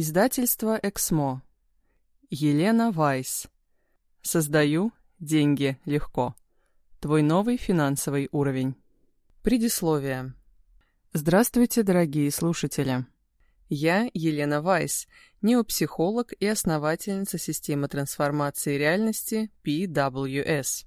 Издательство «Эксмо». Елена Вайс. Создаю деньги легко. Твой новый финансовый уровень. Предисловие. Здравствуйте, дорогие слушатели. Я Елена Вайс, неопсихолог и основательница системы трансформации реальности PWS.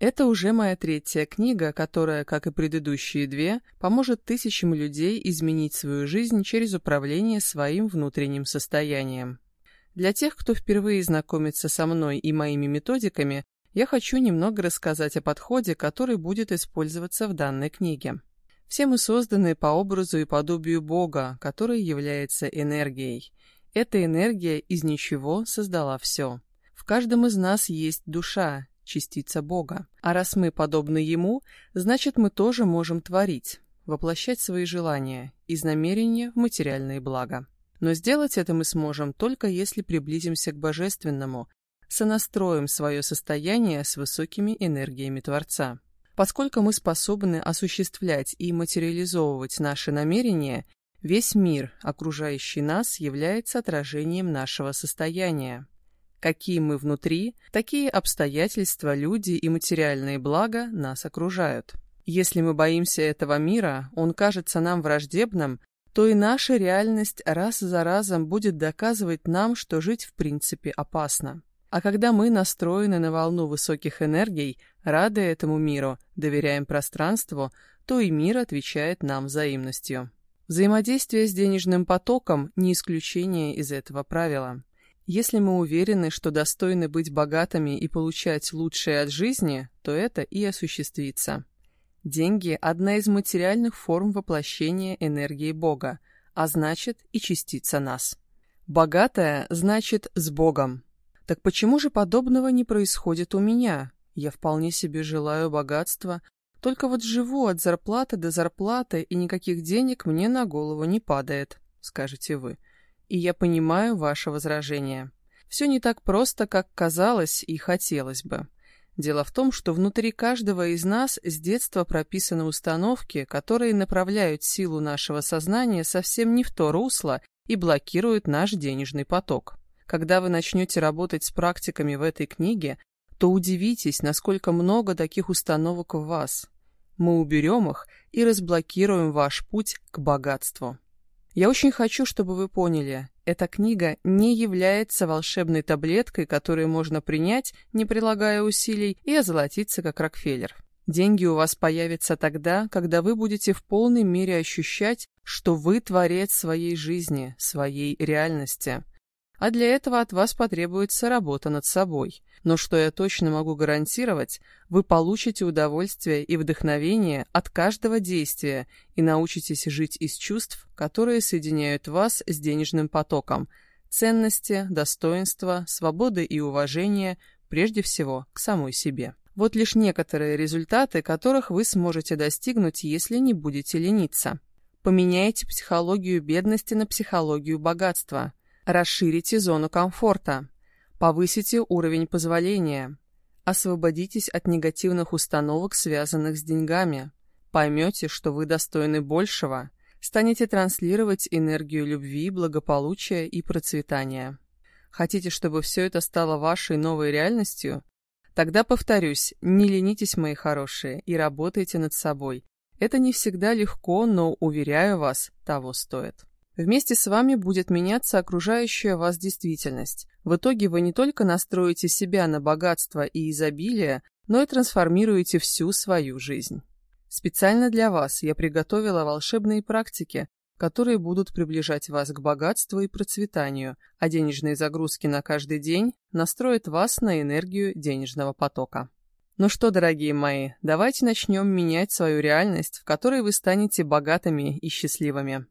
Это уже моя третья книга, которая, как и предыдущие две, поможет тысячам людей изменить свою жизнь через управление своим внутренним состоянием. Для тех, кто впервые знакомится со мной и моими методиками, я хочу немного рассказать о подходе, который будет использоваться в данной книге. Все мы созданы по образу и подобию Бога, который является энергией. Эта энергия из ничего создала все. В каждом из нас есть душа, частица Бога. А раз мы подобны Ему, значит мы тоже можем творить, воплощать свои желания из намерения в материальные блага. Но сделать это мы сможем только если приблизимся к Божественному, сонастроим свое состояние с высокими энергиями Творца. Поскольку мы способны осуществлять и материализовывать наши намерения, весь мир, окружающий нас, является отражением нашего состояния. Какие мы внутри, такие обстоятельства, люди и материальные блага нас окружают. Если мы боимся этого мира, он кажется нам враждебным, то и наша реальность раз за разом будет доказывать нам, что жить в принципе опасно. А когда мы настроены на волну высоких энергий, рады этому миру, доверяем пространству, то и мир отвечает нам взаимностью. Взаимодействие с денежным потоком – не исключение из этого правила. Если мы уверены, что достойны быть богатыми и получать лучшее от жизни, то это и осуществится. Деньги – одна из материальных форм воплощения энергии Бога, а значит и частица нас. Богатая – значит с Богом. Так почему же подобного не происходит у меня? Я вполне себе желаю богатства, только вот живу от зарплаты до зарплаты, и никаких денег мне на голову не падает, скажете вы и я понимаю ваше возражение. Все не так просто, как казалось и хотелось бы. Дело в том, что внутри каждого из нас с детства прописаны установки, которые направляют силу нашего сознания совсем не в то русло и блокируют наш денежный поток. Когда вы начнете работать с практиками в этой книге, то удивитесь, насколько много таких установок в вас. Мы уберем их и разблокируем ваш путь к богатству. Я очень хочу, чтобы вы поняли, эта книга не является волшебной таблеткой, которую можно принять, не прилагая усилий, и озолотиться, как Рокфеллер. Деньги у вас появятся тогда, когда вы будете в полной мере ощущать, что вы творец своей жизни, своей реальности а для этого от вас потребуется работа над собой. Но что я точно могу гарантировать, вы получите удовольствие и вдохновение от каждого действия и научитесь жить из чувств, которые соединяют вас с денежным потоком, ценности, достоинства, свободы и уважения, прежде всего, к самой себе. Вот лишь некоторые результаты, которых вы сможете достигнуть, если не будете лениться. Поменяйте психологию бедности на психологию богатства – Расширите зону комфорта. Повысите уровень позволения. Освободитесь от негативных установок, связанных с деньгами. Поймете, что вы достойны большего. Станете транслировать энергию любви, благополучия и процветания. Хотите, чтобы все это стало вашей новой реальностью? Тогда повторюсь, не ленитесь, мои хорошие, и работайте над собой. Это не всегда легко, но, уверяю вас, того стоит. Вместе с вами будет меняться окружающая вас действительность. В итоге вы не только настроите себя на богатство и изобилие, но и трансформируете всю свою жизнь. Специально для вас я приготовила волшебные практики, которые будут приближать вас к богатству и процветанию, а денежные загрузки на каждый день настроят вас на энергию денежного потока. Ну что, дорогие мои, давайте начнем менять свою реальность, в которой вы станете богатыми и счастливыми.